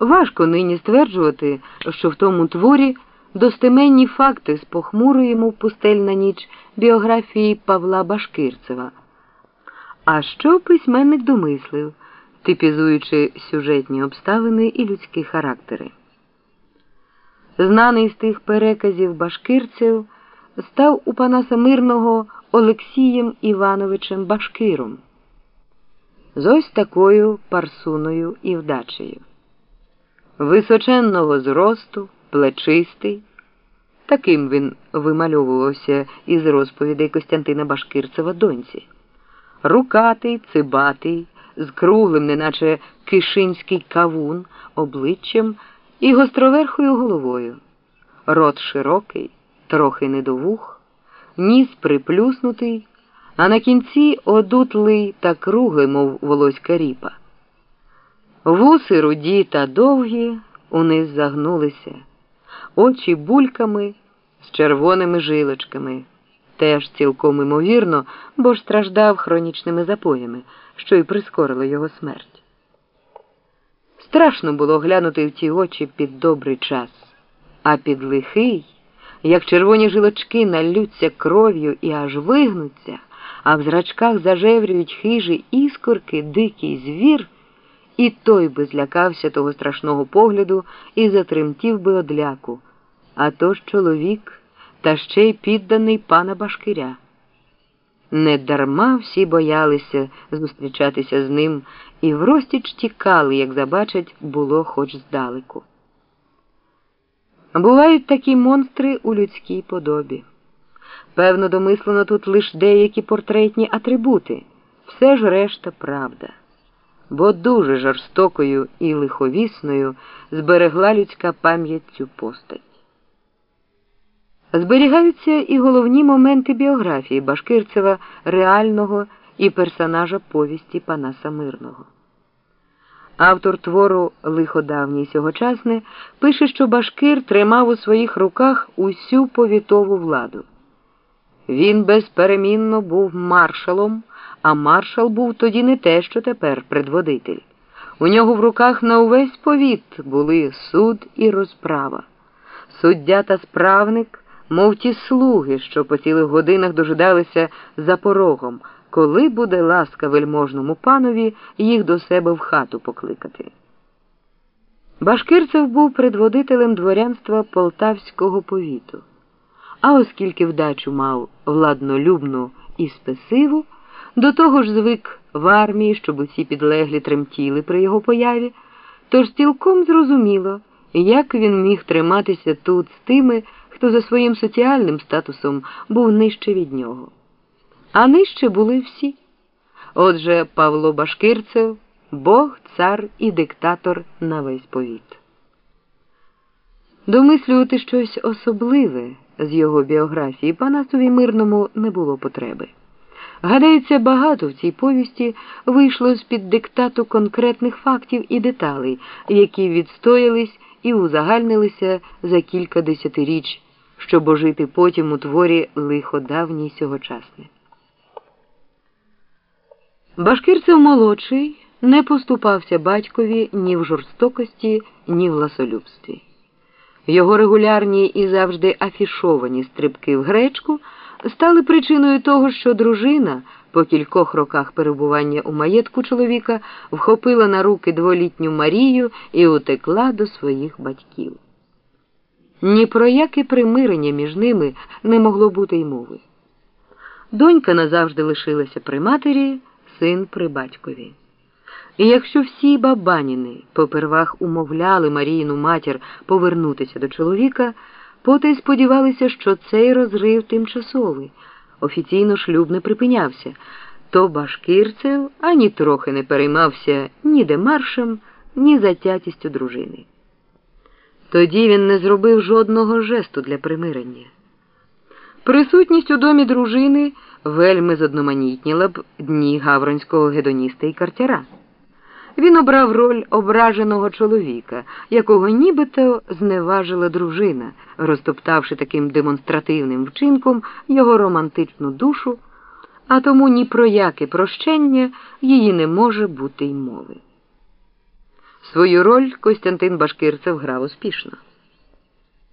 Важко нині стверджувати, що в тому творі достеменні факти з похмурої, мов пустельна ніч, біографії Павла Башкирцева. А що письменник домислив, типізуючи сюжетні обставини і людські характери. Знаний з тих переказів башкирців став у Панаса Мирного Олексієм Івановичем Башкиром з ось такою парсуною і вдачею. Височенного зросту, плечистий, таким він вимальовувався із розповідей Костянтина Башкирцева доньці, рукатий, цибатий, з круглим, неначе кишинський кавун, обличчям і гостроверхою головою, рот широкий, трохи недовух, ніс приплюснутий а на кінці одутлий та круглий, мов волоська ріпа. Вуси руді та довгі униз загнулися, очі бульками з червоними жилочками, теж цілком імовірно, бо ж страждав хронічними запоями, що й прискорило його смерть. Страшно було глянути в ті очі під добрий час, а під лихий, як червоні жилочки налються кров'ю і аж вигнуться а в зрачках зажеврюють хижі іскорки, дикий звір, і той би злякався того страшного погляду і затремтів би одляку. А то ж чоловік та ще й підданий пана Башкиря. Недарма всі боялися зустрічатися з ним і врозтіч тікали, як забачать, було хоч здалеку. Бувають такі монстри у людській подобі. Певно, домислено тут лише деякі портретні атрибути, все ж решта правда. Бо дуже жорстокою і лиховісною зберегла людська пам'ять цю постать. Зберігаються і головні моменти біографії Башкирцева реального і персонажа повісті Панаса Мирного. Автор твору Лиходавній сьогочасне пише, що Башкир тримав у своїх руках усю повітову владу. Він безперемінно був маршалом, а маршал був тоді не те, що тепер предводитель. У нього в руках на увесь повіт були суд і розправа. Суддя та справник, мов ті слуги, що по цілих годинах дожидалися за порогом, коли буде ласка вельможному панові їх до себе в хату покликати. Башкирцев був предводителем дворянства полтавського повіту. А оскільки вдачу мав владнолюбну і спесиву, до того ж звик в армії, щоб усі підлеглі тремтіли при його появі, тож цілком зрозуміло, як він міг триматися тут з тими, хто за своїм соціальним статусом був нижче від нього. А нижче були всі. Отже, Павло Башкирцев, Бог, цар і диктатор на весь повіт. Домислювати щось особливе з його біографії Панасові мирному не було потреби. Гадається, багато в цій повісті вийшло з-під диктату конкретних фактів і деталей, які відстоялись і узагальнилися за кілька десятиріч, щоб ожити потім у творі лихо давній сьогочасне. Башкирцев молодший не поступався батькові ні в жорстокості, ні в ласолюбстві. Його регулярні і завжди афішовані стрибки в гречку стали причиною того, що дружина по кількох роках перебування у маєтку чоловіка вхопила на руки дволітню Марію і утекла до своїх батьків. Ні про яке примирення між ними не могло бути й мови. Донька назавжди лишилася при матері, син при батькові. І якщо всі бабаніни попервах умовляли Маріїну матір повернутися до чоловіка, потай сподівалися, що цей розрив тимчасовий, офіційно шлюб не припинявся, то Башкирцев ані трохи не переймався ні демаршем, ні затятістю дружини. Тоді він не зробив жодного жесту для примирення. Присутність у домі дружини вельми зодноманітніла б дні гавронського гедоніста і картяра. Він обрав роль ображеного чоловіка, якого нібито зневажила дружина, розтоптавши таким демонстративним вчинком його романтичну душу, а тому ні про яке прощення її не може бути й мови. Свою роль Костянтин Башкирцев грав успішно.